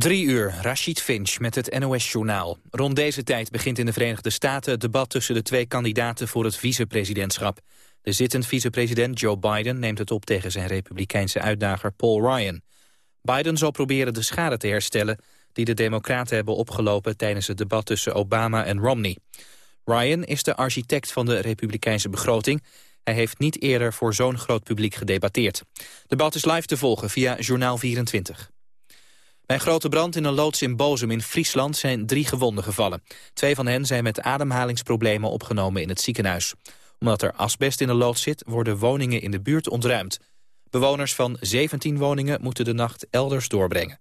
Drie uur, Rashid Finch met het NOS-journaal. Rond deze tijd begint in de Verenigde Staten het debat tussen de twee kandidaten voor het vicepresidentschap. De zittend vicepresident Joe Biden neemt het op tegen zijn republikeinse uitdager Paul Ryan. Biden zal proberen de schade te herstellen die de democraten hebben opgelopen tijdens het debat tussen Obama en Romney. Ryan is de architect van de republikeinse begroting. Hij heeft niet eerder voor zo'n groot publiek gedebatteerd. debat is live te volgen via Journaal 24. Bij een grote brand in een loods in Bozum in Friesland zijn drie gewonden gevallen. Twee van hen zijn met ademhalingsproblemen opgenomen in het ziekenhuis. Omdat er asbest in de loods zit, worden woningen in de buurt ontruimd. Bewoners van 17 woningen moeten de nacht elders doorbrengen.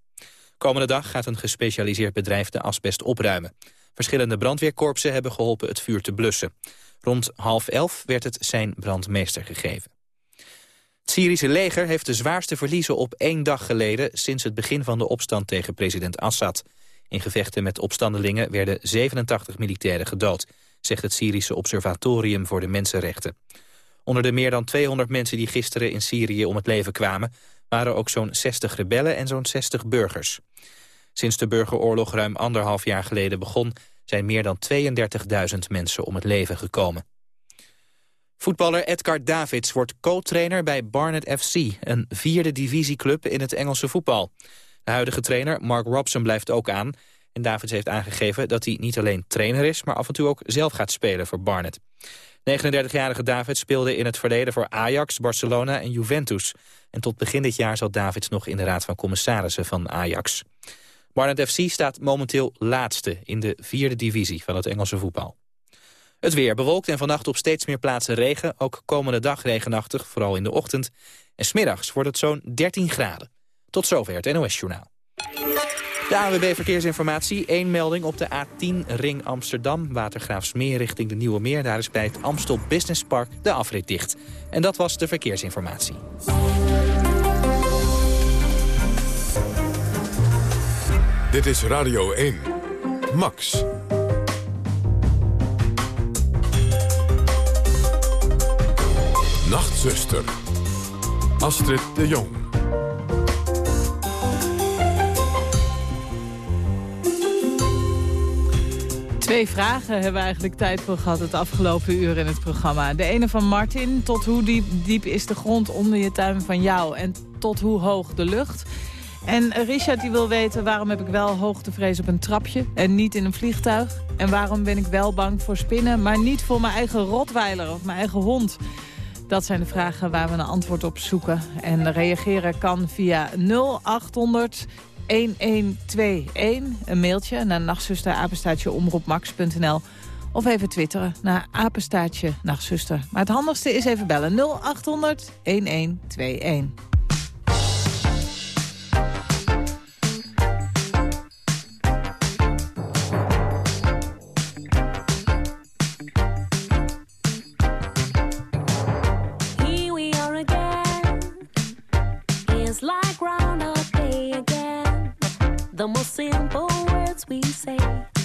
Komende dag gaat een gespecialiseerd bedrijf de asbest opruimen. Verschillende brandweerkorpsen hebben geholpen het vuur te blussen. Rond half elf werd het zijn brandmeester gegeven. Het Syrische leger heeft de zwaarste verliezen op één dag geleden... sinds het begin van de opstand tegen president Assad. In gevechten met opstandelingen werden 87 militairen gedood... zegt het Syrische Observatorium voor de Mensenrechten. Onder de meer dan 200 mensen die gisteren in Syrië om het leven kwamen... waren ook zo'n 60 rebellen en zo'n 60 burgers. Sinds de burgeroorlog ruim anderhalf jaar geleden begon... zijn meer dan 32.000 mensen om het leven gekomen. Voetballer Edgar Davids wordt co-trainer bij Barnet FC... een vierde divisieclub in het Engelse voetbal. De huidige trainer Mark Robson blijft ook aan... en Davids heeft aangegeven dat hij niet alleen trainer is... maar af en toe ook zelf gaat spelen voor Barnet. 39-jarige Davids speelde in het verleden voor Ajax, Barcelona en Juventus. En tot begin dit jaar zat Davids nog in de raad van commissarissen van Ajax. Barnet FC staat momenteel laatste in de vierde divisie van het Engelse voetbal. Het weer bewolkt en vannacht op steeds meer plaatsen regen. Ook komende dag regenachtig, vooral in de ochtend. En smiddags wordt het zo'n 13 graden. Tot zover het NOS-journaal. De AWB Verkeersinformatie. Eén melding op de A10 Ring Amsterdam. Watergraafsmeer richting de Nieuwe Meer. Daar is bij het Amstel Business Park de afrit dicht. En dat was de verkeersinformatie. Dit is Radio 1. Max. Nachtzuster. Astrid de Jong. Twee vragen hebben we eigenlijk tijd voor gehad het afgelopen uur in het programma. De ene van Martin, tot hoe diep, diep is de grond onder je tuin van jou en tot hoe hoog de lucht? En Richard die wil weten waarom heb ik wel hoogtevrees op een trapje en niet in een vliegtuig? En waarom ben ik wel bang voor spinnen, maar niet voor mijn eigen rotweiler of mijn eigen hond? Dat zijn de vragen waar we een antwoord op zoeken. En reageren kan via 0800 1121. Een mailtje naar nachtzuster, omroepmax.nl. Of even twitteren naar apenstaatje nachtzuster. Maar het handigste is even bellen 0800 1121. say.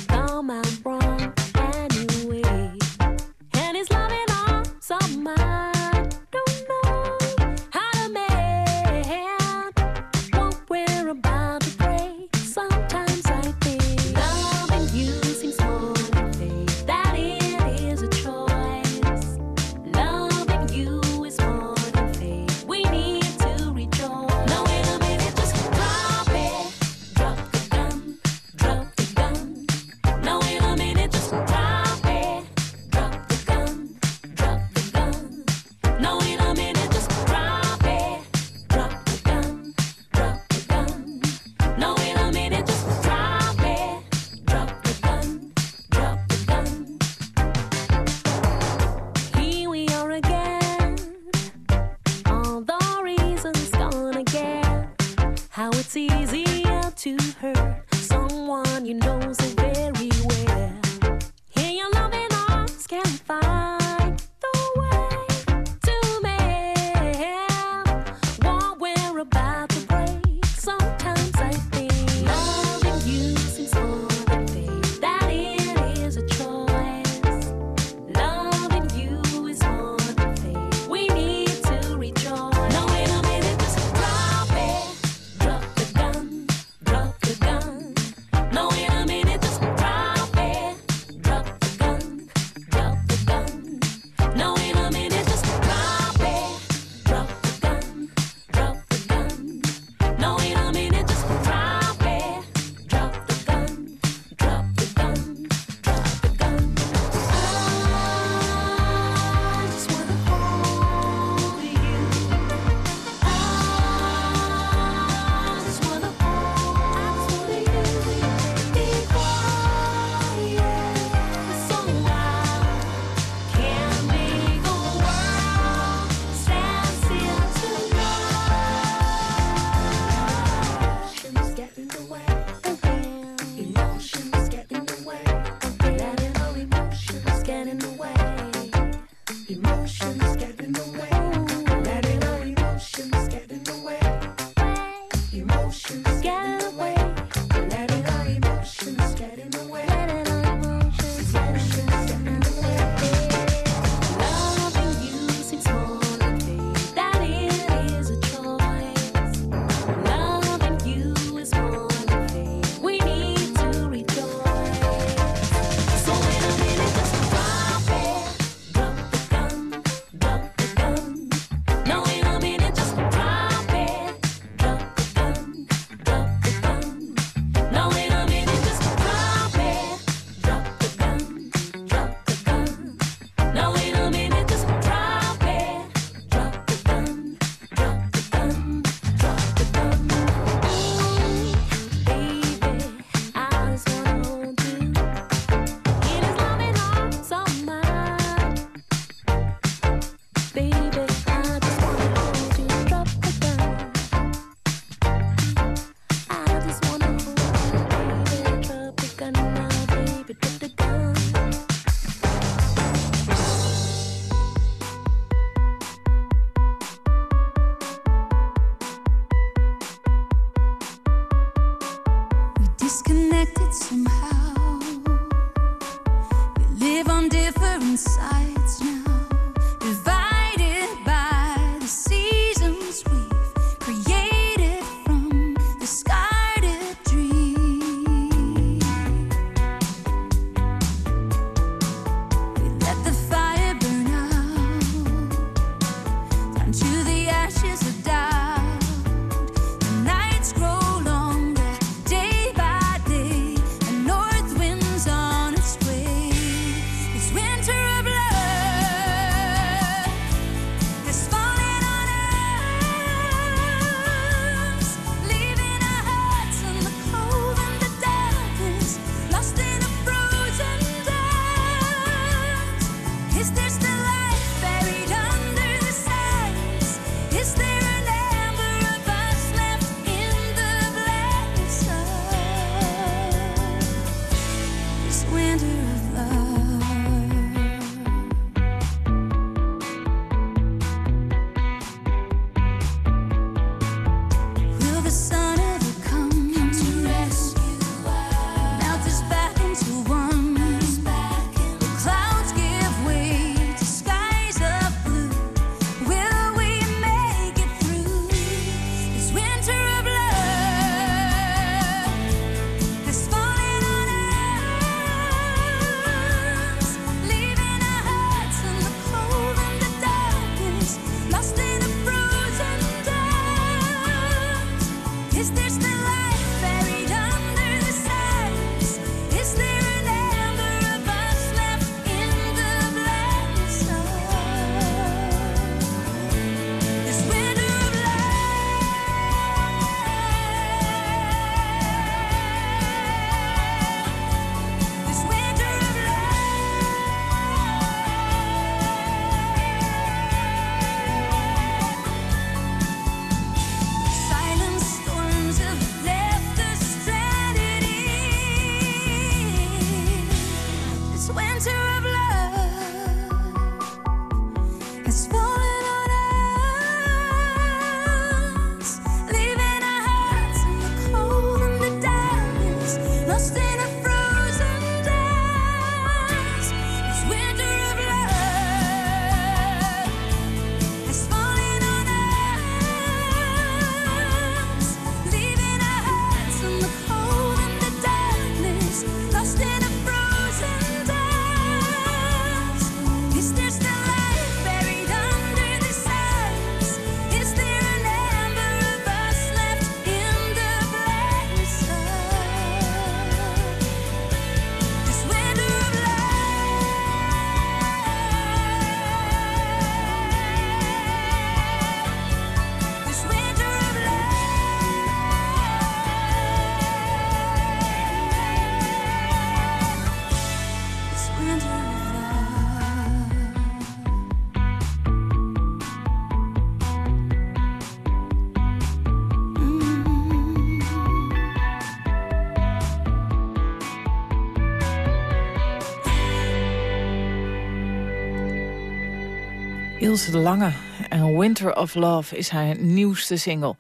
De Lange en Winter of Love is haar nieuwste single.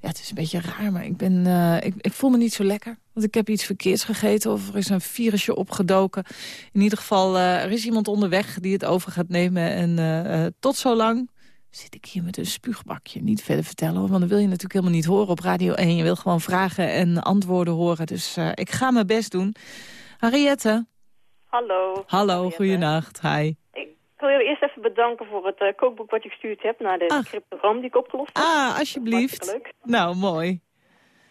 Ja, het is een beetje raar, maar ik, ben, uh, ik, ik voel me niet zo lekker. Want ik heb iets verkeerds gegeten of er is een virusje opgedoken. In ieder geval, uh, er is iemand onderweg die het over gaat nemen. En uh, tot zo lang zit ik hier met een spuugbakje. Niet verder vertellen, want dan wil je natuurlijk helemaal niet horen op Radio 1. Je wil gewoon vragen en antwoorden horen. Dus ik ga mijn best doen. Henriette. Hallo. Hallo, goeienacht. Hi wil je eerst even bedanken voor het uh, kookboek wat je gestuurd hebt... naar de cryptogram die ik opgelost heb. Ah, alsjeblieft. Nou, mooi.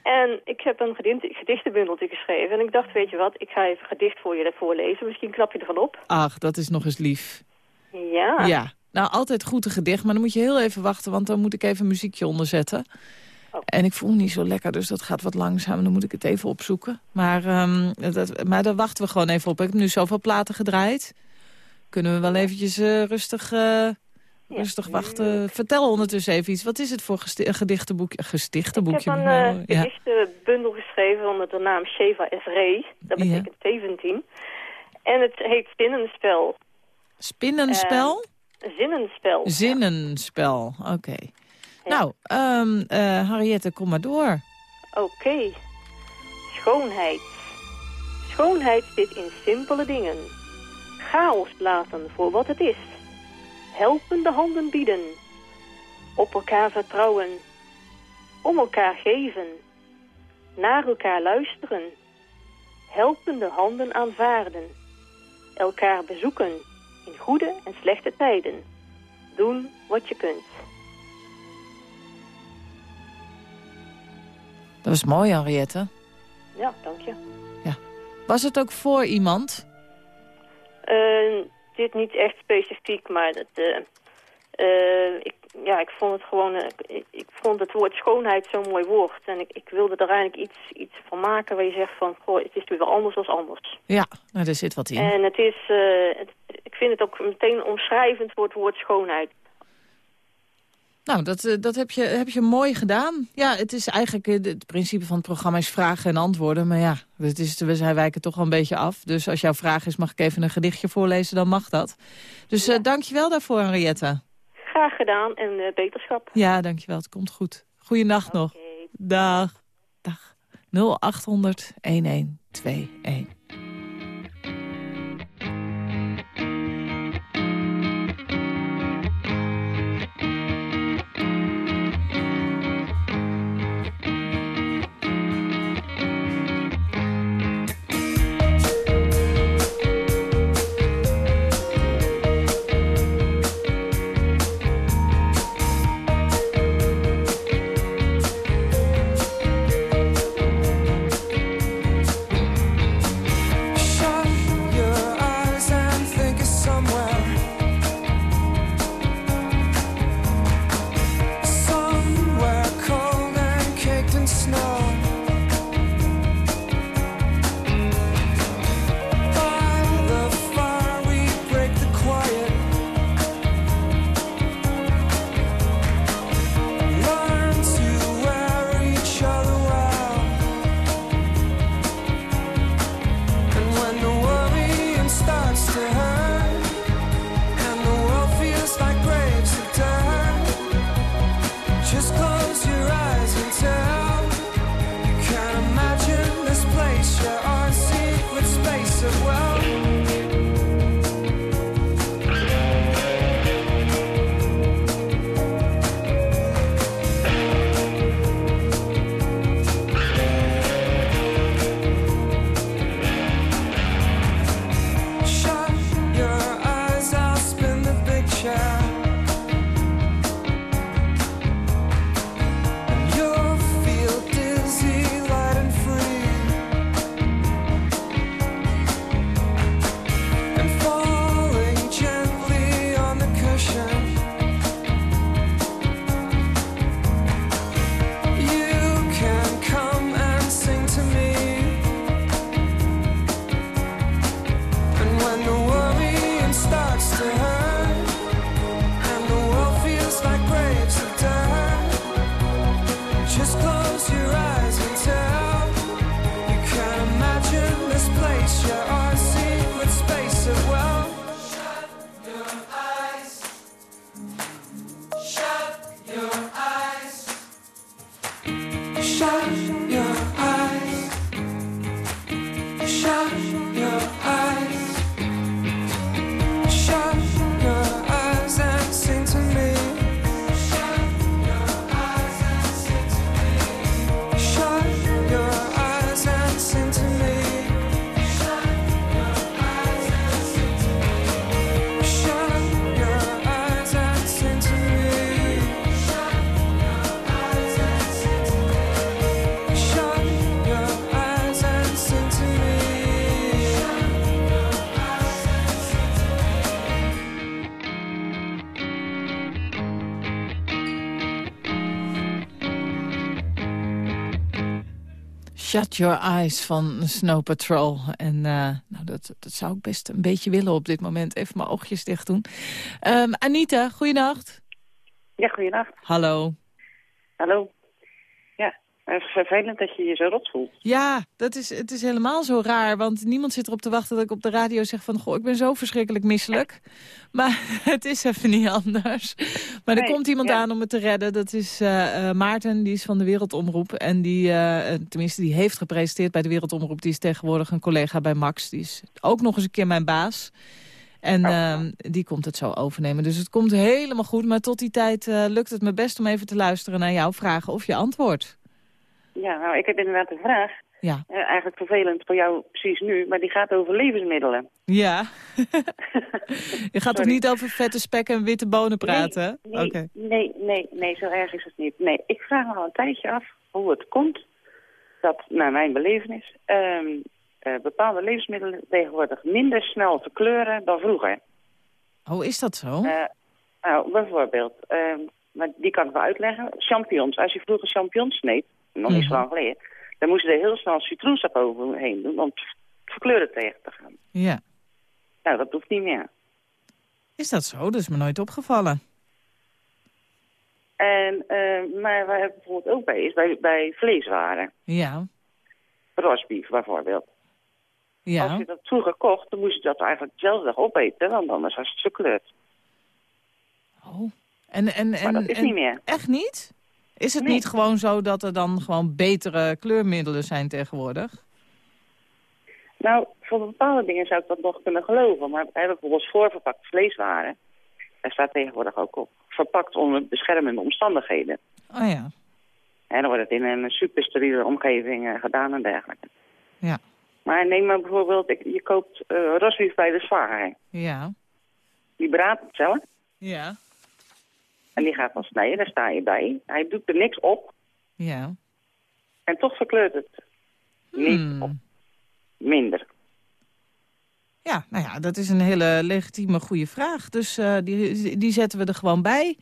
En ik heb een gedichtenbundeltje geschreven. En ik dacht, weet je wat, ik ga even gedicht voor je voorlezen. Misschien knap je ervan op. Ach, dat is nog eens lief. Ja. Ja. Nou, altijd goed een gedicht, maar dan moet je heel even wachten... want dan moet ik even een muziekje onderzetten. Oh. En ik voel me niet zo lekker, dus dat gaat wat langzaam. Dan moet ik het even opzoeken. Maar, um, dat, maar daar wachten we gewoon even op. Ik heb nu zoveel platen gedraaid kunnen we wel eventjes uh, rustig, uh, rustig wachten. Vertel ondertussen even iets. Wat is het voor gedichtenboekje? Gestichtenboekje? Ik heb een uh, gedichtenbundel geschreven onder de naam Sheva Esrei. Dat betekent ja. 17. En het heet Spinnenspel. Spinnenspel? zinnenspel. Zinnenspel, oké. Okay. Nou, um, Harriette, kom maar door. Oké. Okay. Schoonheid. Schoonheid zit in simpele dingen. Chaos laten voor wat het is. Helpende handen bieden. Op elkaar vertrouwen. Om elkaar geven. Naar elkaar luisteren. Helpende handen aanvaarden. Elkaar bezoeken. In goede en slechte tijden. Doen wat je kunt. Dat was mooi, Henriette. Ja, dank je. Ja. Was het ook voor iemand? Dit niet echt specifiek, maar dat, uh, uh, ik, ja, ik vond het gewoon, ik, ik, vond het woord schoonheid zo'n mooi woord. En ik, ik wilde er eigenlijk iets, iets van maken waar je zegt van, goh, het is weer anders dan anders. Ja, nou, er zit wat in. En het is, het, ik vind het ook meteen omschrijvend voor het woord schoonheid. Nou, dat, eh, dat heb, je, heb je mooi gedaan. Ja, het is eigenlijk, eh, het principe van het programma is vragen en antwoorden. Maar ja, het is, we wijken toch wel een beetje af. Dus als jouw vraag is, mag ik even een gedichtje voorlezen, dan mag dat. Dus ja. uh, dank je wel daarvoor, Henriette. Graag gedaan en uh, beterschap. Ja, dank je wel. Het komt goed. Goeienacht okay. nog. Dag. Dag. 0800 1121. Shut Your Eyes van Snow Patrol. En uh, nou, dat, dat zou ik best een beetje willen op dit moment. Even mijn oogjes dicht doen. Um, Anita, goeienacht. Ja, goeienacht. Hallo. Hallo. Het is vervelend dat je je zo rot voelt. Ja, dat is, het is helemaal zo raar. Want niemand zit erop te wachten dat ik op de radio zeg van... goh, ik ben zo verschrikkelijk misselijk. Maar het is even niet anders. Maar er komt iemand aan om het te redden. Dat is uh, Maarten, die is van de Wereldomroep. En die, uh, tenminste, die heeft gepresenteerd bij de Wereldomroep. Die is tegenwoordig een collega bij Max. Die is ook nog eens een keer mijn baas. En uh, die komt het zo overnemen. Dus het komt helemaal goed. Maar tot die tijd lukt het me best om even te luisteren naar jouw vragen of je antwoord. Ja, nou, ik heb inderdaad een vraag. Ja. Uh, eigenlijk vervelend voor jou precies nu, maar die gaat over levensmiddelen. Ja. je gaat toch niet over vette spek en witte bonen praten? Nee, nee, nee, nee, nee, zo erg is het niet. Nee, ik vraag me al een tijdje af hoe het komt dat, naar mijn belevenis, uh, uh, bepaalde levensmiddelen tegenwoordig minder snel verkleuren dan vroeger. Hoe is dat zo? Uh, nou, bijvoorbeeld, ehm, maar die kan ik wel uitleggen. Champignons. Als je vroeger champignons sneed, nog niet zo lang geleden... dan moesten er heel snel citroensap overheen doen om verkleuren tegen te gaan. Ja. Nou, dat hoeft niet meer. Is dat zo? Dat is me nooit opgevallen. En, uh, maar waar het bijvoorbeeld ook bij is, bij, bij vleeswaren. Ja. Rosbief bijvoorbeeld. Ja. Als je dat vroeger kocht, dan moest je dat eigenlijk dezelfde dag opeten, want anders was het verkleurd. Oh. En, en, en, maar dat is en, niet meer. Echt niet? Is het niet gewoon zo dat er dan gewoon betere kleurmiddelen zijn tegenwoordig? Nou, voor bepaalde dingen zou ik dat nog kunnen geloven. Maar bijvoorbeeld voorverpakt vleeswaren, daar staat tegenwoordig ook op. Verpakt onder beschermende omstandigheden. Oh ja. En dan wordt het in een supersteriele omgeving uh, gedaan en dergelijke. Ja. Maar neem maar bijvoorbeeld, je koopt uh, rosbief bij de zwager. Ja. Die braadt het zelf. Ja. En die gaat dan snijden, daar sta je bij. Hij doet er niks op. Ja. En toch verkleurt het niet Hmm. op. Minder. Ja, nou ja, dat is een hele legitieme goede vraag. Dus uh, die, die zetten we er gewoon bij.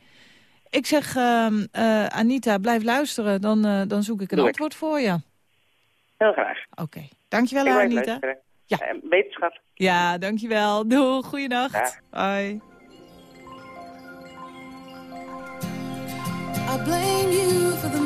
Ik zeg, uh, uh, Anita, blijf luisteren. Dan, uh, dan zoek ik een Doe antwoord ik. voor je. Heel graag. Oké. Okay. Dankjewel, Anita. Luisteren. Ja. wetenschap. Ja, dankjewel. Doei, goeienacht. Ja. I blame you for the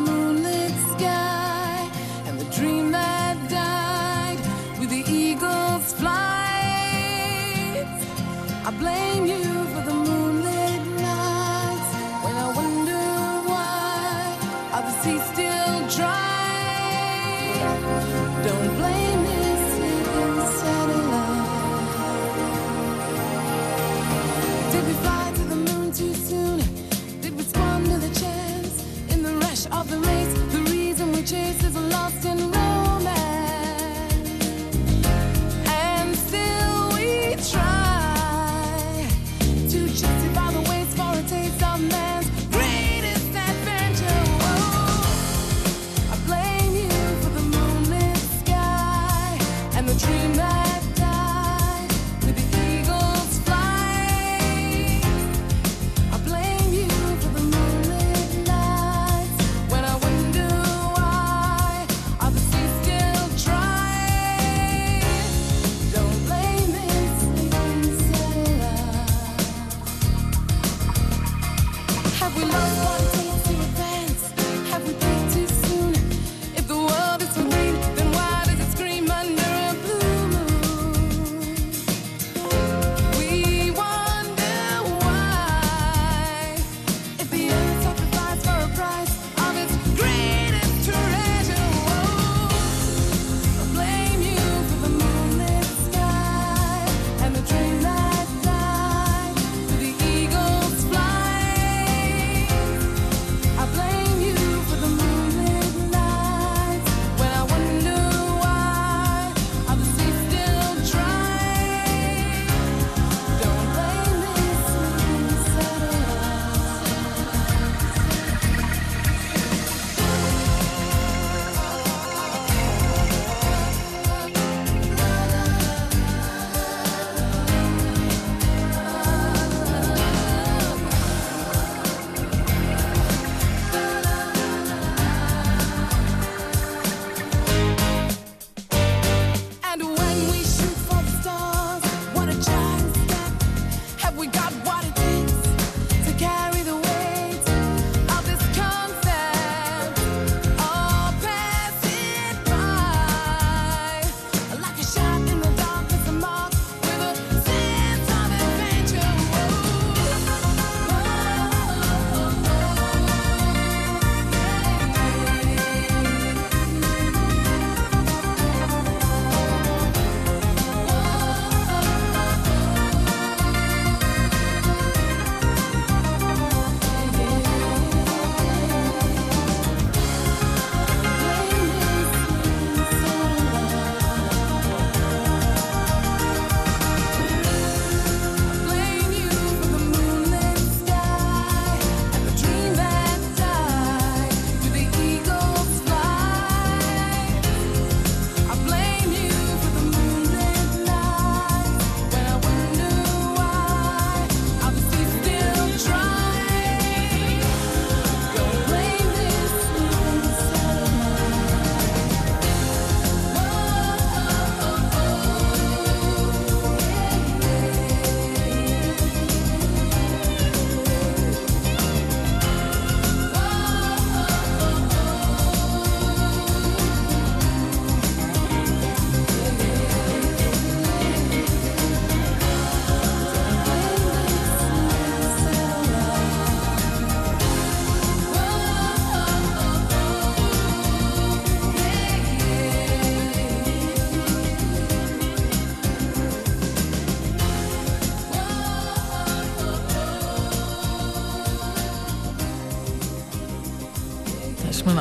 We love one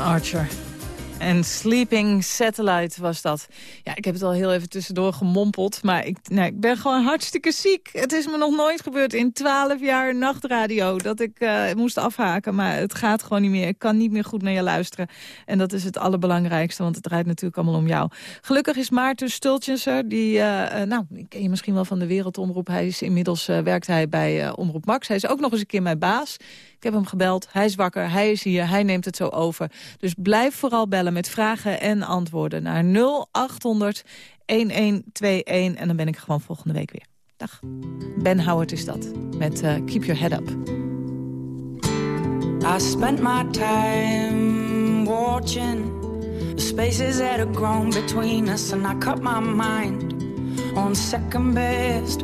Archer. En Sleeping Satellite was dat. Ja, ik heb het al heel even tussendoor gemompeld. Maar ik, ik ben gewoon hartstikke ziek. Het is me nog nooit gebeurd in 12 jaar nachtradio... dat ik uh, moest afhaken. Maar het gaat gewoon niet meer. Ik kan niet meer goed naar je luisteren. En dat is het allerbelangrijkste, want het draait natuurlijk allemaal om jou. Gelukkig is Maarten Stultjenser, die, uh, nou, ik ken je misschien wel van de Wereldomroep. Hij is inmiddels, werkt hij bij Omroep Max. Hij is ook nog eens een keer mijn baas. Ik heb hem gebeld, hij is wakker, hij is hier, hij neemt het zo over. Dus blijf vooral bellen met vragen en antwoorden naar 0800 1121. En dan ben ik gewoon volgende week weer. Dag. Ben Howard is dat, met uh, Keep Your Head Up. I spent my time watching spaces that have grown between us and I cut my mind on second best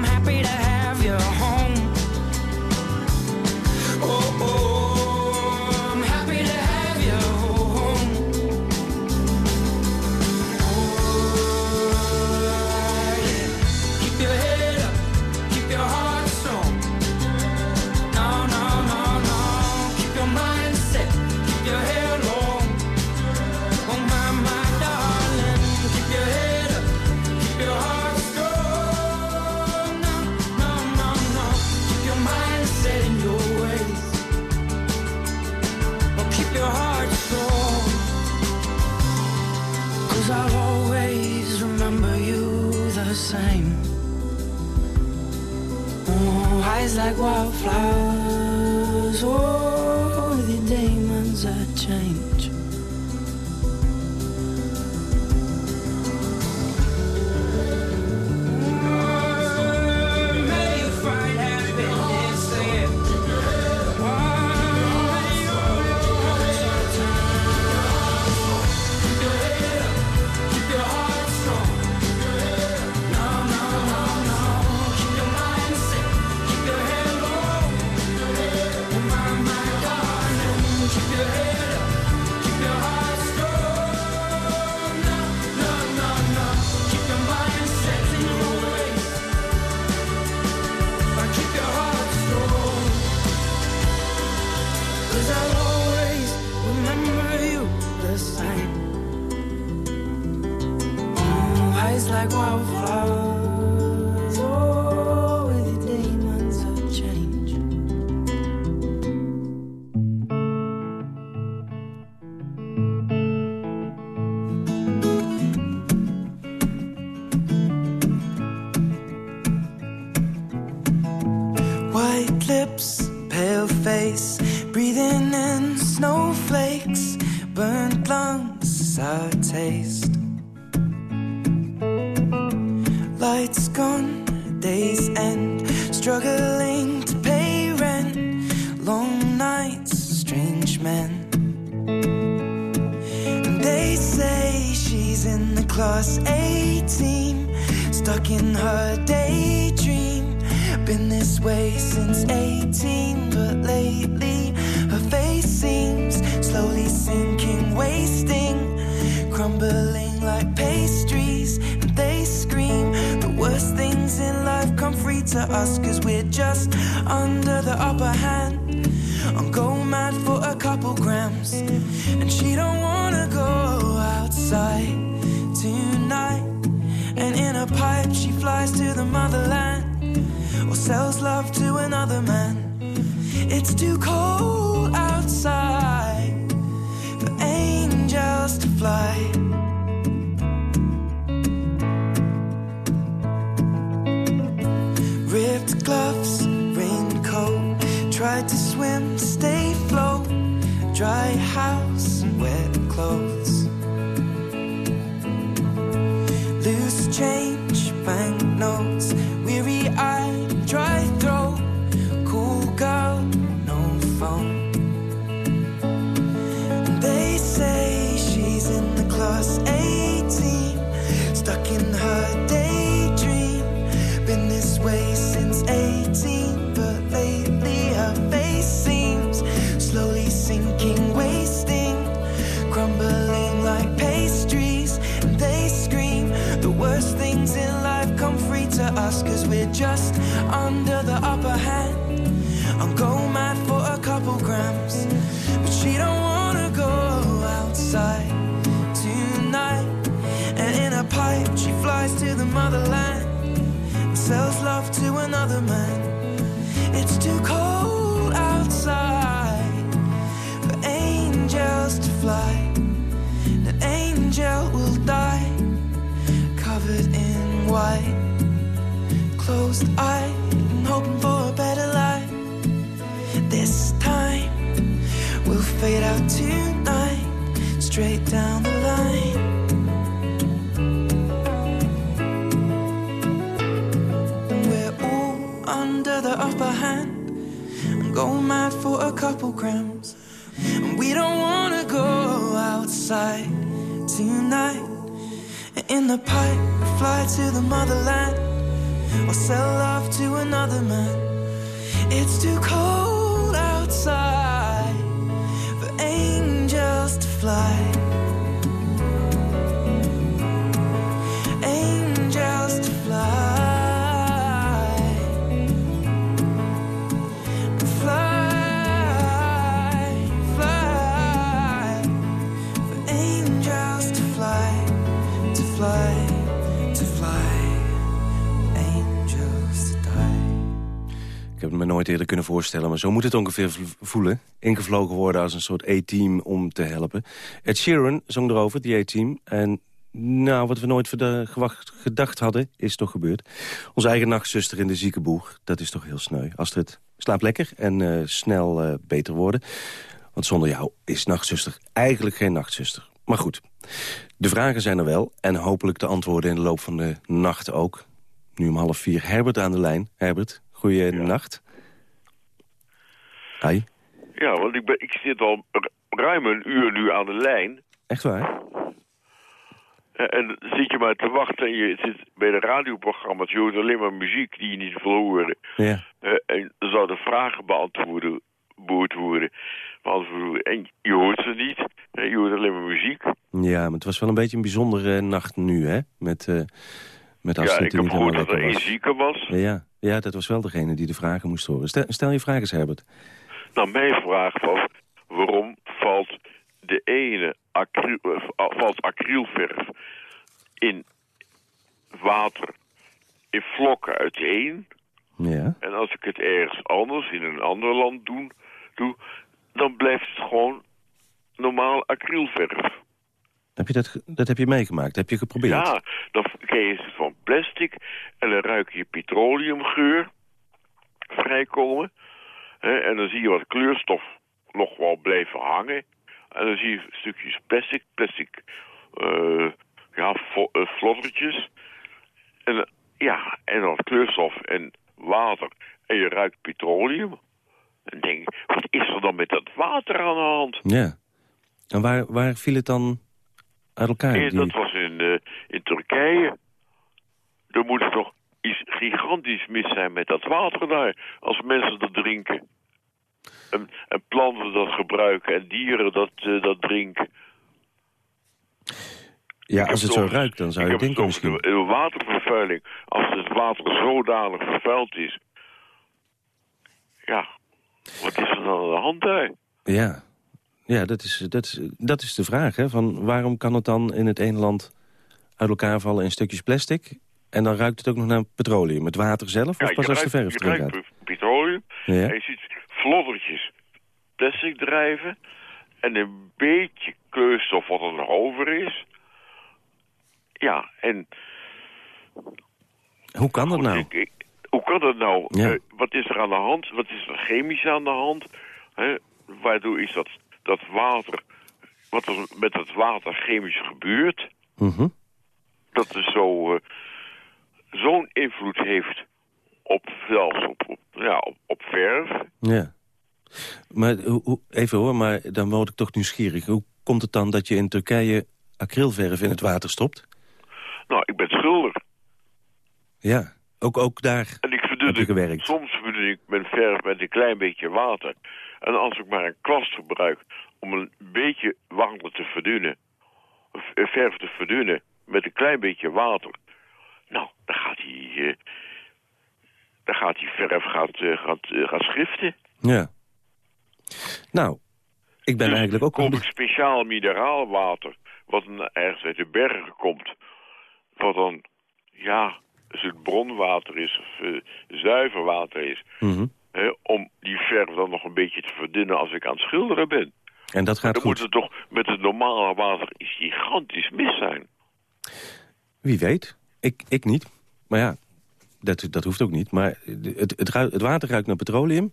like wildflowers. Voorstellen, maar zo moet het ongeveer voelen. Ingevlogen worden als een soort A-team om te helpen. Ed Sheeran zong erover, die A-team. En nou, wat we nooit gedacht hadden, is toch gebeurd. Onze eigen nachtzuster in de ziekenboeg, dat is toch heel sneu. Astrid, slaap lekker en eh, snel eh, beter worden. Want zonder jou is nachtzuster eigenlijk geen nachtzuster. Maar goed, de vragen zijn er wel. En hopelijk de antwoorden in de loop van de nacht ook. Nu om half vier. Herbert aan de lijn. Herbert, goeie nacht. Ja, want ik, ben, ik zit al ru- ruim een uur nu aan de lijn. Echt waar? En zit je maar te wachten en je zit bij de radioprogramma's. Je hoort alleen maar muziek die je niet wil horen. Ja. Eh, en er zouden vragen beantwoorden beantwoord worden. beantwoord. En je hoort ze niet. Je hoort alleen maar muziek. Ja, maar het was wel een beetje een bijzondere nacht nu, hè? Met, eh met ja, ik die heb niet gehoord dat er één was. zieke was. Ja, ja, dat was wel degene die de vragen moest horen. Stel, stel je vragen eens, Herbert. Nou, mijn vraag was... waarom valt de ene acryl, eh, valt acrylverf in water in vlokken uiteen... Ja. En als ik het ergens anders, in een ander land doe, doe dan blijft het gewoon normaal acrylverf. Heb je dat, dat heb je meegemaakt? Heb je geprobeerd? Ja, dan krijg je het van plastic en dan ruik je petroleumgeur vrijkomen. En dan zie je wat kleurstof nog wel blijven hangen. En dan zie je stukjes plastic, plastic eh, ja, floddertjes. En, eh, ja, en dan kleurstof en water. En je ruikt petroleum. En denk wat is er dan met dat water aan de hand? Ja. En waar, waar viel het dan uit elkaar? Die- dat was in, in Turkije. Er moet toch iets gigantisch mis zijn met dat water daar. Als mensen dat drinken. En, en planten dat gebruiken en dieren dat, eh, dat drinken. Ja, als het zo ruikt, dan zou je denken misschien. de watervervuiling. Als het water zodanig vervuild is. Ja, wat is er dan aan de hand daar? Ja, ja dat, is, dat, is, dat is de vraag. Hè? Van waarom kan het dan in het ene land uit elkaar vallen in stukjes plastic... en dan ruikt het ook nog naar petroleum? Het water zelf of pas je als de verf je erin ruikt gaat? pe- petroleum. Ja. En je ziet floddertjes plastic drijven. En een beetje kleurstof wat er nog over is. Ja, en Hoe kan dat nou? ik- ik- hoe kan dat nou? Ja. Eh, wat is er aan de hand? Wat is er chemisch aan de hand? Waardoor is dat, dat water... Wat er met dat water chemisch gebeurt... Mhm. dat het zo, eh, zo'n invloed heeft op, zelfs op, op, ja, op, op verf. Ja. Maar even hoor, maar dan word ik toch nieuwsgierig. Hoe komt het dan dat je in Turkije acrylverf in het water stopt? Nou, ik ben schilder. Ja, ook, ook daar En ik verdun gewerkt. soms verdun ik mijn verf met een klein beetje water. En als ik maar een kwast gebruik om een beetje water te verdunnen, eh, verf te verdunnen met een klein beetje water, nou, dan gaat die, eh, dan gaat die verf gaat, eh, gaat, eh, gaat schriften. Ja. Nou, ik ben Dus eigenlijk ook... koop een ik speciaal mineraalwater, wat dan ergens uit de bergen komt. Wat dan, ja, als het bronwater is of zuiver water is. Mhm. Hè, om die verf dan nog een beetje te verdunnen als ik aan het schilderen ben. En dat gaat dan moet goed. het toch met het normale water iets gigantisch mis zijn. Wie weet. Ik, ik niet. Maar ja, dat, dat hoeft ook niet. Maar het, het, het water ruikt naar petroleum.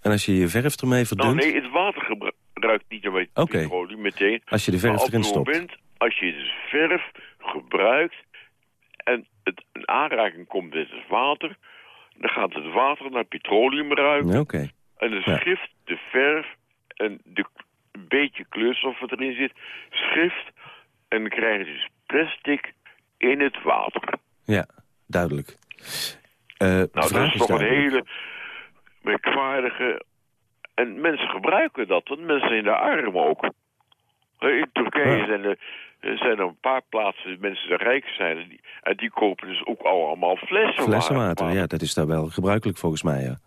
En als je je verf ermee Nou verdunt... nee, het water ruikt niet naar Oké. petroleum meteen. Als je de verf erin het stopt. moment, als je dus verf gebruikt en het in aanraking komt met het water, dan gaat het water naar petroleum ruiken. En de Ja. schrift, de verf en de een beetje kleurstof wat erin zit, schrift. En dan krijg je dus plastic in het water. Ja, duidelijk. Eh, Nou, dat is toch een hele merkwaardige... En mensen gebruiken dat, want mensen zijn de arm ook. Hè, In Turkije Ja. zijn, er, zijn er een paar plaatsen mensen die rijk zijn. En die, en die kopen dus ook allemaal flessen Flessenwater, ja, dat is daar wel gebruikelijk volgens mij, ja.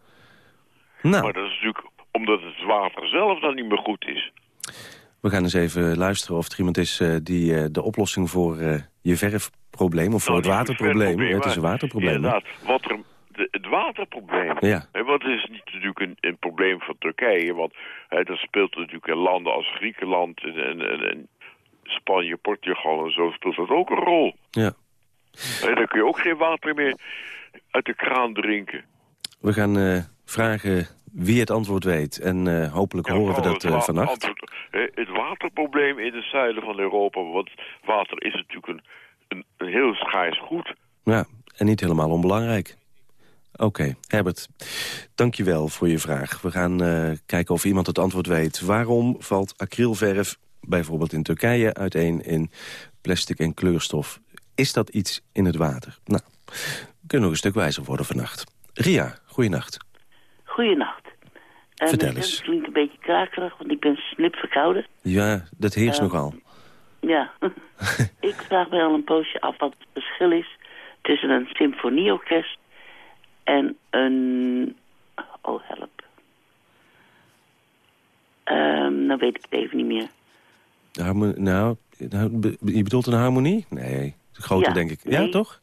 Nou, Maar dat is natuurlijk omdat het water zelf dan niet meer goed is. we gaan eens even luisteren of er iemand is eh, die eh, de oplossing voor eh, je verfprobleem... of voor Nou, het niet waterprobleem, het is een waterprobleem. Inderdaad, wat er, de, het waterprobleem. Ja. Want het is niet natuurlijk een, een probleem van Turkije. Want hè, dat speelt natuurlijk in landen als Griekenland en, en, en, en Spanje, Portugal en zo speelt dat ook een rol. Ja. Hè, dan kun je ook geen water meer uit de kraan drinken. We gaan eh, vragen wie het antwoord weet. En eh, hopelijk horen we vooral dat het wa- vannacht. antwoord- het waterprobleem in het zuiden van Europa. Want water is natuurlijk een, een, een heel schaars goed. Ja, en niet helemaal onbelangrijk. Oké, Herbert, dankjewel voor je vraag. We gaan eh, kijken of iemand het antwoord weet. Waarom valt acrylverf bijvoorbeeld in Turkije uiteen in plastic en kleurstof? Is dat iets in het water? Nou, we kunnen nog een stuk wijzer worden vannacht. Ria, goeienacht. Goeienacht. Uh, Vertel eens. stem klinkt een beetje krakerig, want ik ben snip verkouden. Ja, dat heerst Eh, nogal. Ja. ik vraag me al een poosje af wat het verschil is tussen een symfonieorkest en een... Oh, help. Ehm nou weet ik het even niet meer. De harmo- nou, nou, je bedoelt een harmonie? Nee, groter Ja, denk ik. Ja, nee. toch?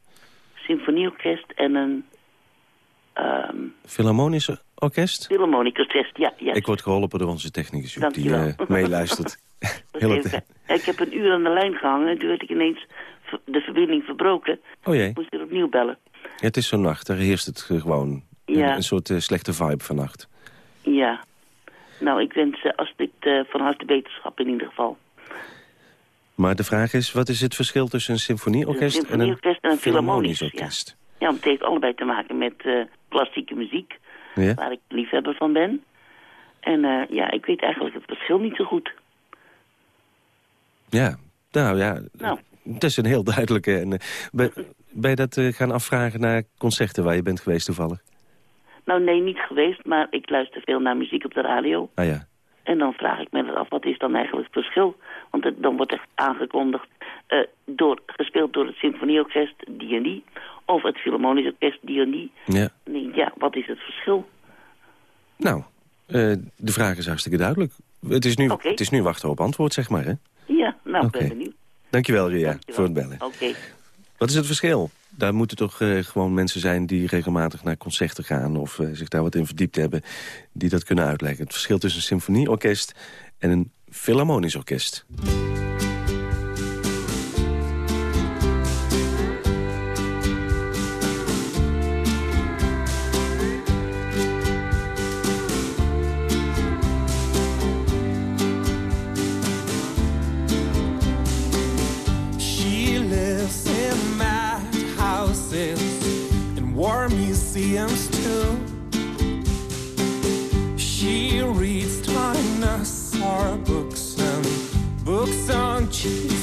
Symfonieorkest en een ehm Philharmonisch orkest? philharmonieorkest. Ja, ja. Ik word geholpen door onze technicus, die eh, meeluistert. Heel ik heb een uur aan de lijn gehangen en toen werd ik ineens de verbinding verbroken. Oh jee, Ik moest weer opnieuw bellen. ja, het is zo'n nacht, daar heerst het gewoon. Ja. Een, een soort eh, slechte vibe vannacht. Ja. Nou, ik wens uh, als dit eh, van harte beterschap in ieder geval. Maar de vraag is, wat is het verschil tussen een symfonieorkest, Een symfonieorkest en een philharmonisch philharmonisch, orkest? Ja, want het heeft allebei te maken met klassieke muziek, Ja? waar ik liefhebber van ben. En ja, ik weet eigenlijk het verschil niet zo goed. Ja, nou ja, Nou. Dat is een heel duidelijke. En, eh, ben, je dat eh, gaan afvragen naar concerten waar je bent geweest toevallig? Nou, nee, niet geweest, maar ik luister veel naar muziek op de radio. Ah ja. En dan vraag ik me af, wat is dan eigenlijk het verschil? Want het, dan wordt er aangekondigd, eh, door, gespeeld door het symfonieorkest, die en die. Of het Philharmonisch Orkest, die en die. Ja. Nee, ja, wat is het verschil? Nou, eh, de vraag is hartstikke duidelijk. Het is, nu, het is nu wachten op antwoord, zeg maar, hè? Nou, ik Oké. ben benieuwd. Dankjewel, Ria, Dankjewel. voor het bellen. Oké. Wat is het verschil? Daar moeten toch eh, gewoon mensen zijn die regelmatig naar concerten gaan... of eh, zich daar wat in verdiept hebben, die dat kunnen uitleggen. Het verschil tussen een symfonieorkest en een philharmonisch orkest.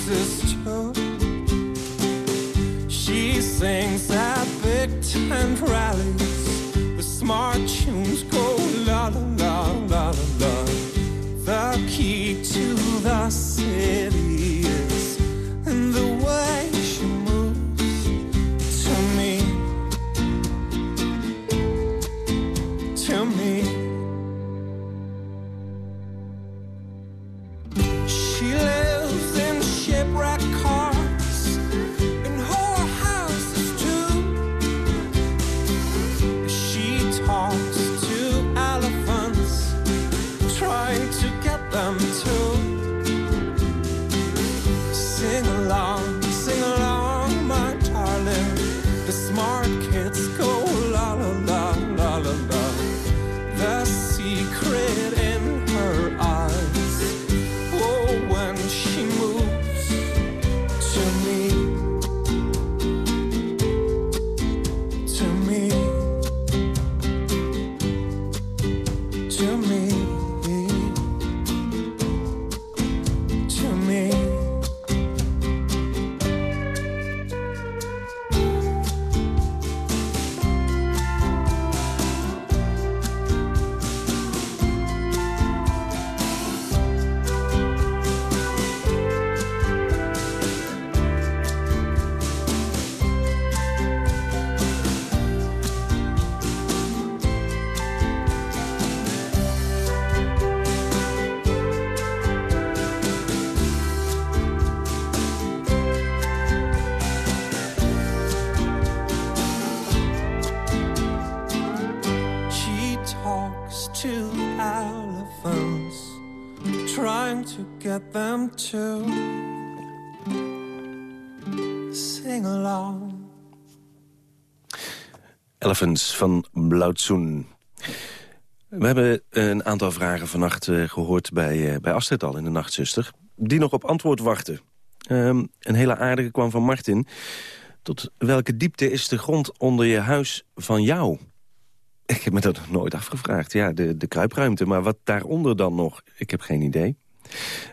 Jesus. She sings at big tent rallies. The smart tunes go la la la la la la. The key to the city Elephants van Blauwtsoen. We hebben een aantal vragen vannacht eh, gehoord bij, eh, bij Astrid al in de Nachtzuster. Die nog op antwoord wachten. Ehm, een hele aardige kwam van Martin. Tot welke diepte is de grond onder je huis van jou? Ik heb me dat nog nooit afgevraagd. Ja, de, de kruipruimte, maar wat daaronder dan nog? Ik heb geen idee.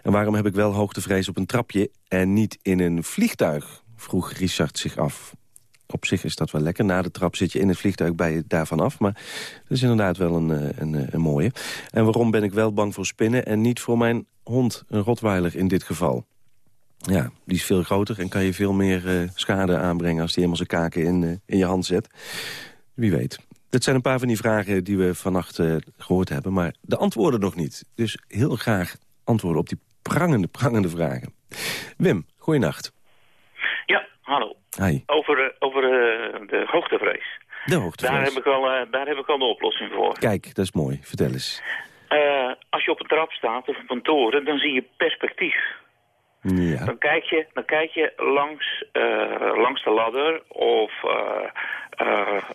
En waarom heb ik wel hoogtevrees op een trapje en niet in een vliegtuig? Vroeg Richard zich af. Op zich is dat wel lekker. Na de trap zit je in het vliegtuig bij je daarvan af. Maar dat is inderdaad wel een, eh, een, eh, een mooie. En waarom ben ik wel bang voor spinnen en niet voor mijn hond, een rotweiler in dit geval? Ja, die is veel groter en kan je veel meer eh, schade aanbrengen... als die helemaal zijn kaken in, in je hand zet. Wie weet. Dat zijn een paar van die vragen die we vannacht eh, gehoord hebben. Maar de antwoorden nog niet. Dus heel graag antwoorden op die prangende, prangende vragen. Wim, goeienacht. Ja, hallo. Hi. Over, eh, over eh, de hoogtevrees. De Daar hoogtevrees. heb, ik al, eh, daar heb ik al de oplossing voor. Kijk, dat is mooi. Vertel eens. Als je op een trap staat of op een toren, dan zie je perspectief. Ja. Dan kijk je, dan kijk je langs, langs de ladder of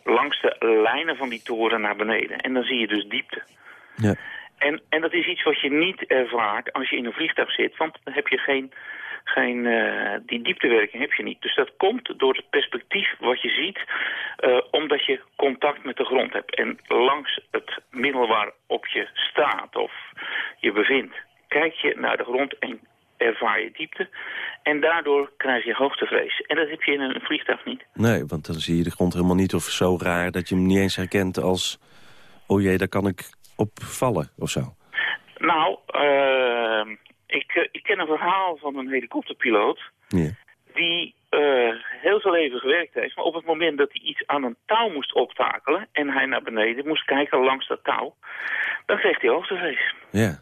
langs de lijnen van die toren naar beneden. En dan zie je dus diepte. Ja. En, en dat is iets wat je niet ervaart als je in een vliegtuig zit, want dan heb je geen, geen eh, die dieptewerking heb je niet. Dus dat komt door het perspectief wat je ziet, eh, omdat je contact met de grond hebt. En langs het middel waarop je staat of je bevindt, kijk je naar de grond en ervaar je diepte. En daardoor krijg je hoogtevrees. En dat heb je in een vliegtuig niet. Nee, want dan zie je de grond helemaal niet of zo raar... dat je hem niet eens herkent als... oh jee, daar kan ik op vallen of zo. Nou, eh, ik, eh, ik ken een verhaal van een helikopterpiloot... Ja. die eh, heel zijn leven gewerkt heeft. Maar op het moment dat hij iets aan een touw moest optakelen... en hij naar beneden moest kijken langs dat touw... dan kreeg hij hoogtevrees. Ja,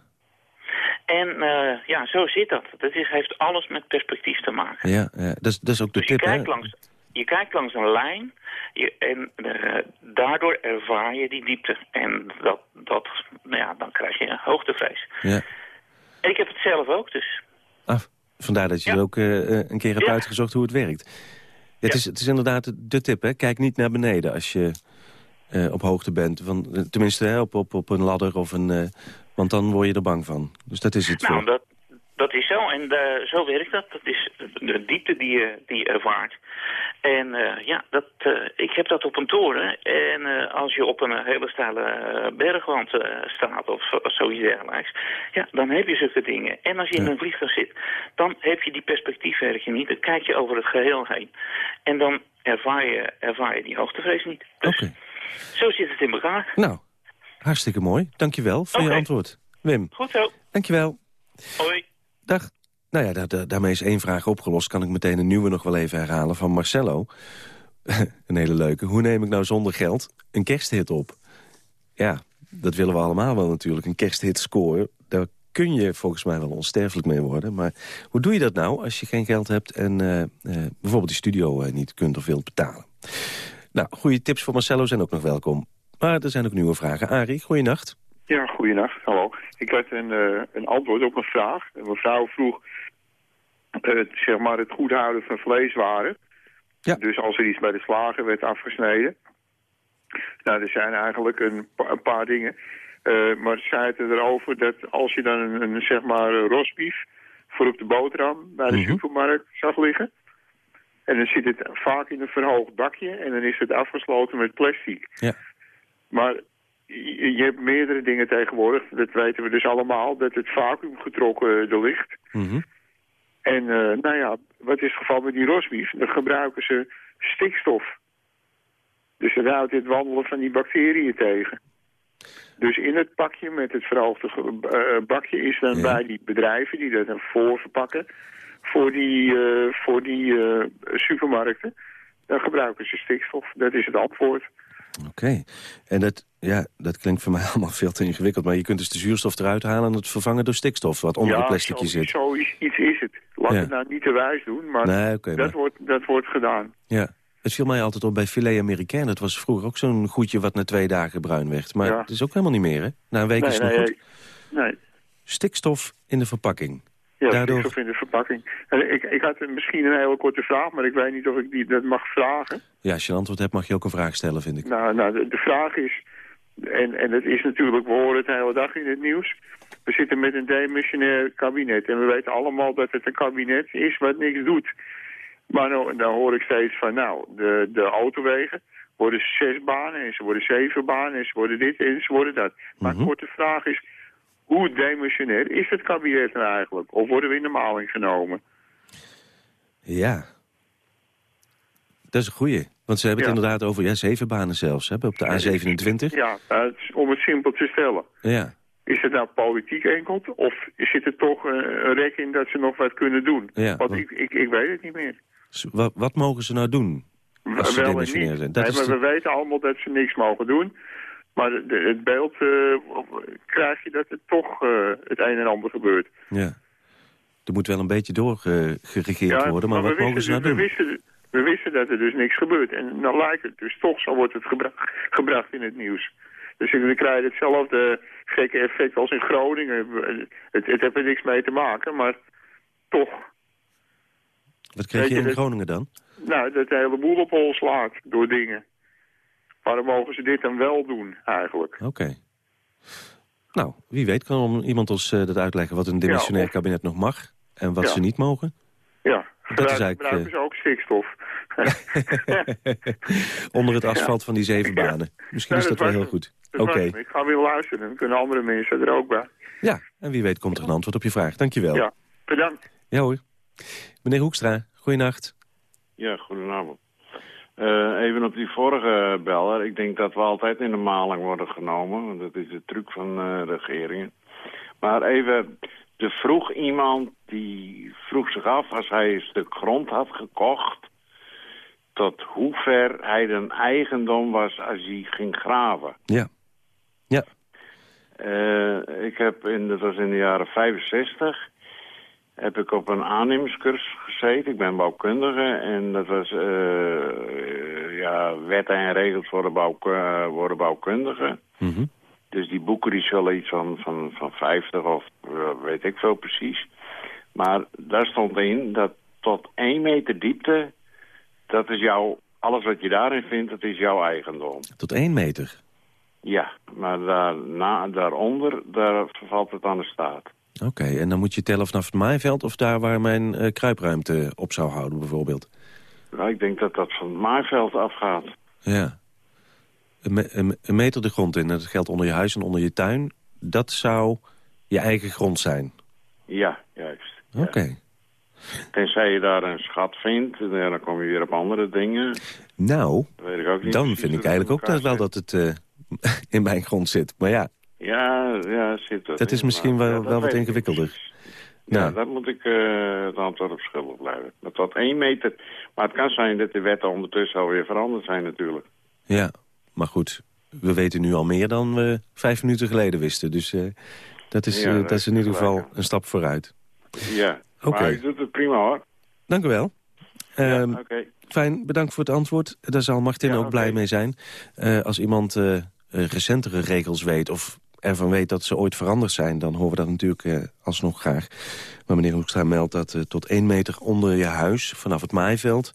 En eh, ja, zo zit dat. Dat is, heeft alles met perspectief te maken. ja, ja. Dat, is, dat is ook de Dus je tip, hè? kijkt, langs, je kijkt langs een lijn je, en daardoor ervaar je die diepte. En dat, dat, nou ja, dan krijg je een hoogtevrees. Ja. Ik heb het zelf ook, dus. Ah, vandaar dat je Ja. ook eh, eh, een keer hebt Ja. uitgezocht hoe het werkt. Ja, het, is, het is inderdaad de tip, hè? Kijk niet naar beneden als je eh, op hoogte bent. Van, tenminste, hè, op, op, op een ladder of een... want dan word je er bang van. Dus dat is het Nou, dat, dat is zo. En eh, zo werkt dat. Dat is de diepte die je, die je ervaart. En eh, ja, dat, eh, ik heb dat op een toren. En als je op een hele steile eh, bergwand staat of, of zoiets dergelijks... ja, dan heb je zulke dingen. En als je in een vliegtuig zit, dan heb je die perspectiefwerking niet. Dan kijk je over het geheel heen. En dan ervaar je, ervaar je die hoogtevrees niet. Dus Oké. zo zit het in elkaar. Nou, hartstikke mooi. Dankjewel voor je antwoord. Wim, Goed zo. dankjewel. Hoi. Dag. Nou ja, da- da- daarmee is één vraag opgelost. Kan ik meteen een nieuwe nog wel even herhalen van Marcello. een hele leuke. Hoe neem ik nou zonder geld een kersthit op? Ja, dat willen we allemaal wel natuurlijk. Een kersthit scoren. Daar kun je volgens mij wel onsterfelijk mee worden. Maar hoe doe je dat nou als je geen geld hebt... en eh, eh, bijvoorbeeld die studio eh, niet kunt of wilt betalen? Nou, goede tips voor Marcello zijn ook nog welkom. Maar er zijn ook nieuwe vragen. Arie, goeienacht. Ja, goeienacht. Hallo. Ik had een, eh, een antwoord op een vraag. Een mevrouw vroeg eh, zeg maar het goed houden van vleeswaren. Ja. Dus als er iets bij de slager werd afgesneden. Nou, er zijn eigenlijk een, pa- een paar dingen. Eh, maar ze zei het erover dat als je dan een, een zeg maar rosbief voor op de boterham bij de Mhm. supermarkt zag liggen. En dan zit het vaak in een verhoogd bakje en dan is het afgesloten met plastic. Ja. Maar je, hebt meerdere dingen tegenwoordig, dat weten we dus allemaal, dat het vacuüm getrokken er ligt. Mhm. En eh, nou ja, wat is het geval met die rosbief? Dan gebruiken ze stikstof. Dus dat houdt het wandelen van die bacteriën tegen. Dus in het pakje met het verhoogde eh, bakje is dan Ja. bij die bedrijven die dat dan voorverpakken voor die, eh, voor die eh, supermarkten, dan gebruiken ze stikstof. Dat is het antwoord. Oké. En dat, ja, dat klinkt voor mij allemaal veel te ingewikkeld. Maar je kunt dus de zuurstof eruit halen en het vervangen door stikstof... wat onder ja, het plasticje zo, zit. Zoiets iets is het. Laat Ja. het nou niet te wijs doen, maar Nee, dat, maar- wordt, dat wordt gedaan. ja. Het viel mij altijd op bij filet américain. Dat was vroeger ook zo'n goedje wat na twee dagen bruin werd. Maar Ja. het is ook helemaal niet meer, hè? Na een week is het nog nee, goed. nee. Stikstof in de verpakking. Ja, Daardoor- in de verpakking. En ik, ik had misschien een hele korte vraag, maar ik weet niet of ik die, dat mag vragen. Ja, als je een antwoord hebt mag je ook een vraag stellen, vind ik. Nou, nou de, de vraag is, en, en het is natuurlijk, we horen het de hele dag in het nieuws. We zitten met een demissionair kabinet en we weten allemaal dat het een kabinet is wat niks doet. Maar nou, dan hoor ik steeds van, nou, de, de autowegen worden zes banen en ze worden zeven banen en ze worden dit en ze worden dat. Maar Mhm. korte vraag is, hoe demissionair is het kabinet nou eigenlijk? Of worden we in de maling genomen? Ja. Dat is een goeie. Want ze hebben het Ja. inderdaad over ja, zeven banen zelfs. Hè, op de A27. Ja, is om het simpel te stellen. Ja. Is het nou politiek enkel? Of zit er toch eh, een rek in dat ze nog wat kunnen doen? Ja, Want want- ik, ik, ik weet het niet meer. Wat, wat mogen ze nou doen? Als ze Wel en niet. zijn. Dat nee, is maar de- we weten allemaal dat ze niks mogen doen. Maar de- het beeld eh, krijg je dat er toch eh, het een en ander gebeurt. Ja. Er moet wel een beetje doorgeregeerd worden, maar, we wat mogen ze wisten, nou dus- doen? we, wisten, we wisten dat er dus niks gebeurt. En dan lijkt het dus toch, zo wordt het gebra gebracht in het nieuws. Dus dan krijg je hetzelfde gekke effect als in Groningen. Het, het heeft er niks mee te maken, maar toch. Wat kreeg je je, in dat- Groningen dan? Nou, dat de hele boel op hol slaat door dingen. Waarom mogen ze dit dan wel doen, eigenlijk? Oké. Nou, wie weet kan iemand ons eh, dat uitleggen wat een demissionair of- kabinet nog mag en wat Ja. ze niet mogen. Ja, Dat is eigenlijk, gebruiken ze ook stikstof. Onder het asfalt van die zeven banen. Misschien Ja, is dat dat wel heel goed. Oké. Ik ga weer luisteren, dan kunnen andere mensen er ook bij. Ja, en wie weet komt er een antwoord op je vraag. Dankjewel. Ja, Bedankt. Ja hoor. Meneer Hoekstra, goeienacht. Ja, goedenavond. Eh, even op die vorige beller. Ik denk dat we altijd in de maling worden genomen. Want dat is de truc van eh regeringen. Maar even, er vroeg iemand die vroeg zich af als hij een stuk grond had gekocht... tot hoe ver hij een eigendom was als hij ging graven. Ja. Ja. Eh, ik heb, in, dat was in de jaren 65, heb ik op een aannemingscursus gezeten. Ik ben bouwkundige en dat was eh, ja, wetten en regels voor de, bouw, eh, voor de bouwkundige. Mhm. Dus die boeken die zullen iets van, van, van 50 of eh, weet ik veel precies. Maar daar stond in dat tot 1 meter diepte, dat is jouw, alles wat je daarin vindt, dat is jouw eigendom. Tot één meter. Ja, maar daarna, daaronder, daar vervalt het aan de staat. Oké, en dan moet je tellen vanaf het maaiveld of daar waar mijn eh, kruipruimte op zou houden bijvoorbeeld. Nou, ik denk dat dat van het maaiveld afgaat. Ja. Een, me- een, een meter de grond in, dat geldt onder je huis en onder je tuin. Dat zou je eigen grond zijn. Ja, juist. Oké. Tenzij je daar een schat vindt, dan kom je weer op andere dingen. Nou, dan vind ik eigenlijk ook dat wel dat het eh, in mijn grond zit. Maar ja, Ja, ja, zit dat. dat is misschien wel, ja, dat wel wat ingewikkelder. Ja, Nou, daar moet ik eh, het antwoord op schuldig blijven. Dat tot één meter... Maar het kan zijn dat de wetten ondertussen alweer veranderd zijn natuurlijk. ja, maar goed. We weten nu al meer dan we vijf minuten geleden wisten. Dus eh, dat, is, Ja, eh, dat is in ieder je geval een stap vooruit. Ja, Oké. maar ik doe het prima hoor. Dank u wel. Ehm, Oké. Fijn, bedankt voor het antwoord. Daar zal Martin Ja, ook blij mee zijn. Als iemand recentere regels weet of ervan weet dat ze ooit veranderd zijn... dan horen we dat natuurlijk eh, alsnog graag. Maar meneer Hoekstra meldt dat eh, tot één meter onder je huis... vanaf het maaiveld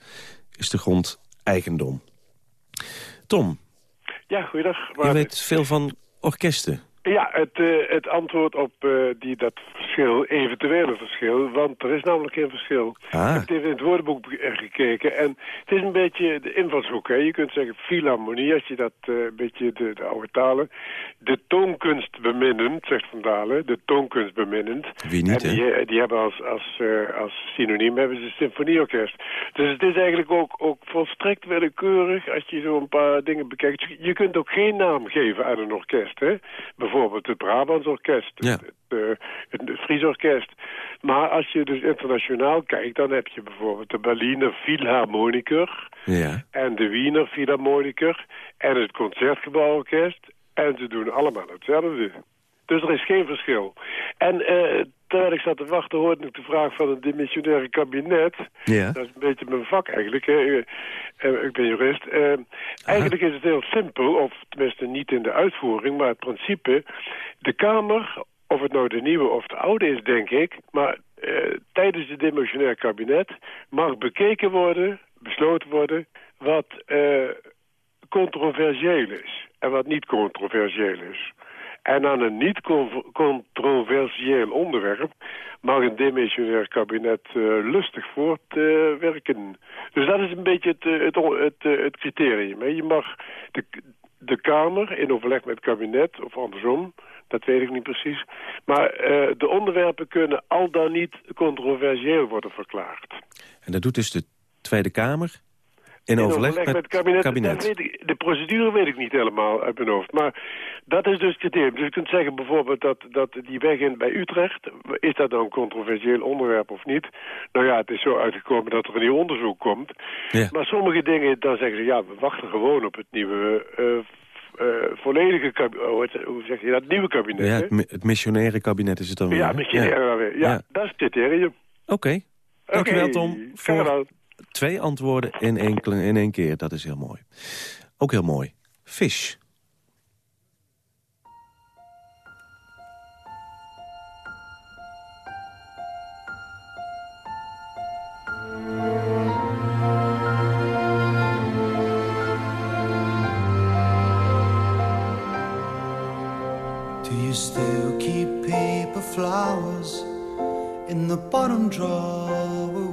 is de grond eigendom. Tom, Ja, goeiedag. je weet veel van orkesten. Ja, het, eh, het antwoord op eh, die, dat verschil, eventuele verschil, want er is namelijk geen verschil. Ah. Ik heb even in het woordenboek eh, gekeken en het is een beetje de invalshoek. Hè. Je kunt zeggen filharmonie, als je dat een beetje de, de oude talen. De toonkunst beminnend, zegt Van Dalen, de toonkunst beminnend. Wie niet, en die, die hebben als, als, als synoniem hebben ze symfonieorkest. Dus het is eigenlijk ook, ook volstrekt willekeurig als je zo een paar dingen bekijkt. Je- Je kunt ook geen naam geven aan een orkest, hè. Bijvoorbeeld het Brabants orkest, Ja. het, eh, het, het Fries orkest. Maar als je dus internationaal kijkt, dan heb je bijvoorbeeld de Berliner Philharmoniker Ja. en de Wiener Philharmoniker en het Concertgebouworkest. En ze doen allemaal hetzelfde. Dus er is geen verschil. En eh, terwijl ik zat te wachten, hoorde ik de vraag van het dimensionaire kabinet. Ja. Dat is een beetje mijn vak eigenlijk. Hè. Eh, eh, ik ben jurist. Eigenlijk is het heel simpel, of tenminste niet in de uitvoering, maar het principe. De Kamer, of het nou de nieuwe of de oude is, denk ik, maar tijdens het dimensionair kabinet mag bekeken worden, besloten worden, wat eh, controversieel is en wat niet controversieel is. En aan een niet con- controversieel onderwerp mag een demissionair kabinet eh, lustig voortwerken. dus dat is een beetje het, eh, het, eh, het criterium. Je mag de, de Kamer in overleg met het kabinet, of andersom, dat weet ik niet precies. Maar de onderwerpen kunnen al dan niet controversieel worden verklaard. En dat doet dus de Tweede Kamer in, overleg, met, het kabinet. de procedure weet ik niet helemaal uit mijn hoofd. Maar dat is dus het criterium. Dus je kunt zeggen bijvoorbeeld dat, dat die weg in bij Utrecht... is dat nou een controversieel onderwerp of niet? Nou ja, het is zo uitgekomen dat er een nieuw onderzoek komt. Ja. Maar sommige dingen, dan zeggen ze... ja, we wachten gewoon op het nieuwe... eh, eh, volledige kabinet, hoe zeg je dat, nieuwe kabinet. Ja, het, mi- het missionaire kabinet is het dan weer. ja, misschien Ja. ja. weer. Ja, dat is het criterium. Oké, dankjewel Oké, Tom voor twee antwoorden in één, kle- in één keer. Dat is heel mooi. Ook heel mooi. Fish. Still keep paper flowers in the bottom drawer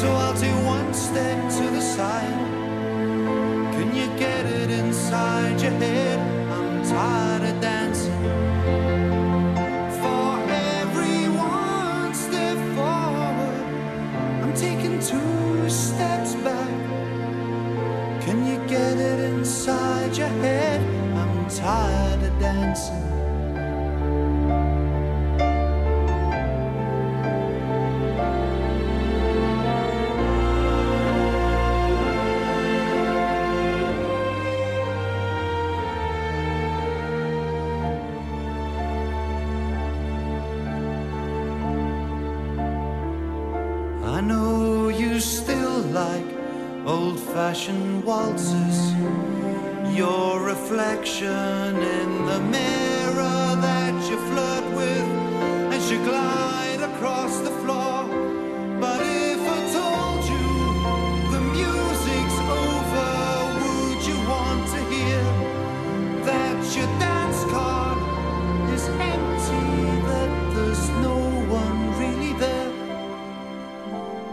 so I'll take one step to the side. Can you get it inside your head? I'm tired of dancing. For every one step forward, I'm taking two steps back. Can you get it inside your head? I'm tired of dancing. Reflection in the mirror that you flirt with as you glide across the floor. But if I told you the music's over, would you want to hear that your dance card is empty, that there's no one really there?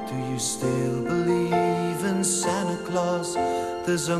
Do you still believe in Santa Claus? There's a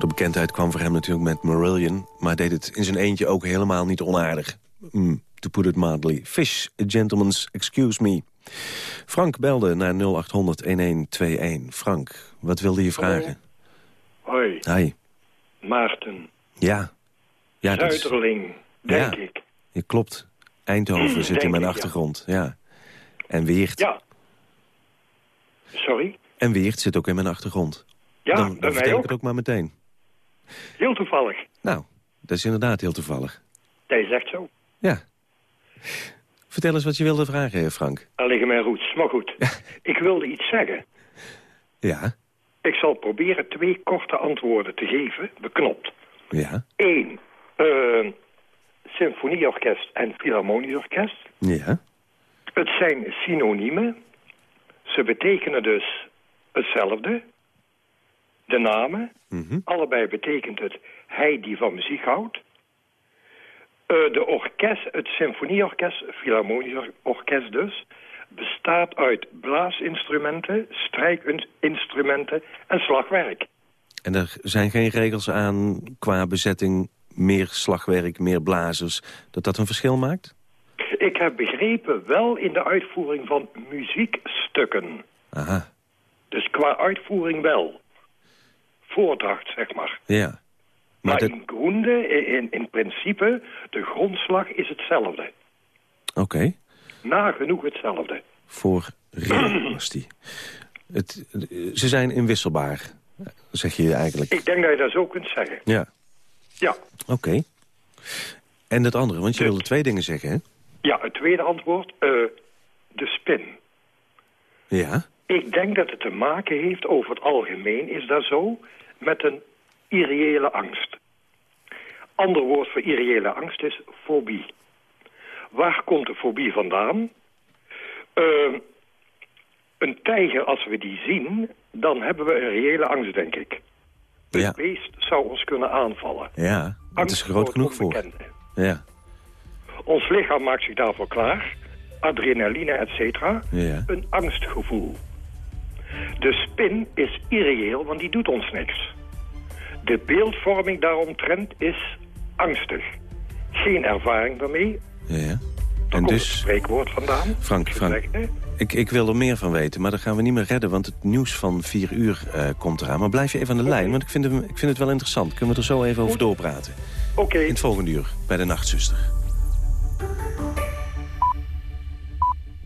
Grote bekendheid kwam voor hem natuurlijk met Marillion... maar deed het in zijn eentje ook helemaal niet onaardig. Mm, to put it mildly. Fish, a gentleman's excuse me. Frank belde naar 0800-1121. Frank, wat wilde je vragen? Hoi, Hi. Maarten. Ja. ja is- Zuiderling, denk ja, ik. Je klopt. Eindhoven zit in mijn ik, ja. achtergrond. Ja. En Weert. Ja. Sorry? En Weert zit ook in mijn achtergrond. Ja, dan dan vertel ik ook. het ook maar meteen. Heel toevallig. Nou, dat is inderdaad heel toevallig. Hij zegt zo. Ja. Vertel eens wat je wilde vragen, Frank. Er liggen mijn roots. Maar goed, ik wilde iets zeggen. Ja, Ik zal proberen twee korte antwoorden te geven, beknopt. ja, Eén, eh, symfonieorkest en filharmonieorkest. ja. Het zijn synoniemen. Ze betekenen dus hetzelfde. De namen. Mhm. Allebei betekent het hij die van muziek houdt. Eh, de orkest, het symfonieorkest, filharmonieorkest dus, bestaat uit blaasinstrumenten, strijkinstrumenten en slagwerk. En er zijn geen regels aan qua bezetting, meer slagwerk, meer blazers, dat dat een verschil maakt? Ik heb begrepen wel in de uitvoering van muziekstukken. Aha, Dus qua uitvoering wel. Voordracht, zeg maar. ja. Maar, dat- in groende, in, in principe, de grondslag is hetzelfde. Oké, Nagenoeg hetzelfde. voor was die. Het, ze zijn inwisselbaar, zeg je eigenlijk. Ik denk dat je dat zo kunt zeggen. Ja, Ja, oké. En dat andere, want je wilde twee dingen zeggen, hè? ja het tweede antwoord, eh, de spin. Ja, Ik denk dat het te maken heeft, over het algemeen is dat zo, met een irreële angst. Ander woord voor irreële angst is fobie. Waar komt de fobie vandaan? Eh, een tijger, als we die zien, dan hebben we een reële angst, denk ik. Een Ja. beest zou ons kunnen aanvallen. ja. Het is groot genoeg voor. Ja, Ons lichaam maakt zich daarvoor klaar. Adrenaline, et cetera. ja. Een angstgevoel. De spin is irreëel, want die doet ons niks. De beeldvorming daaromtrent is angstig. Geen ervaring daarmee. ja. En komt het dus, spreekwoord vandaan. Frank, Frank, ik, ik wil er meer van weten, maar dat gaan we niet meer redden... want het nieuws van vier uur eh, komt eraan. Maar blijf je even aan de lijn, want ik vind, hem, ik vind het wel interessant. Kunnen we er zo even over doorpraten? Oké. In het volgende uur, bij de Nachtzuster.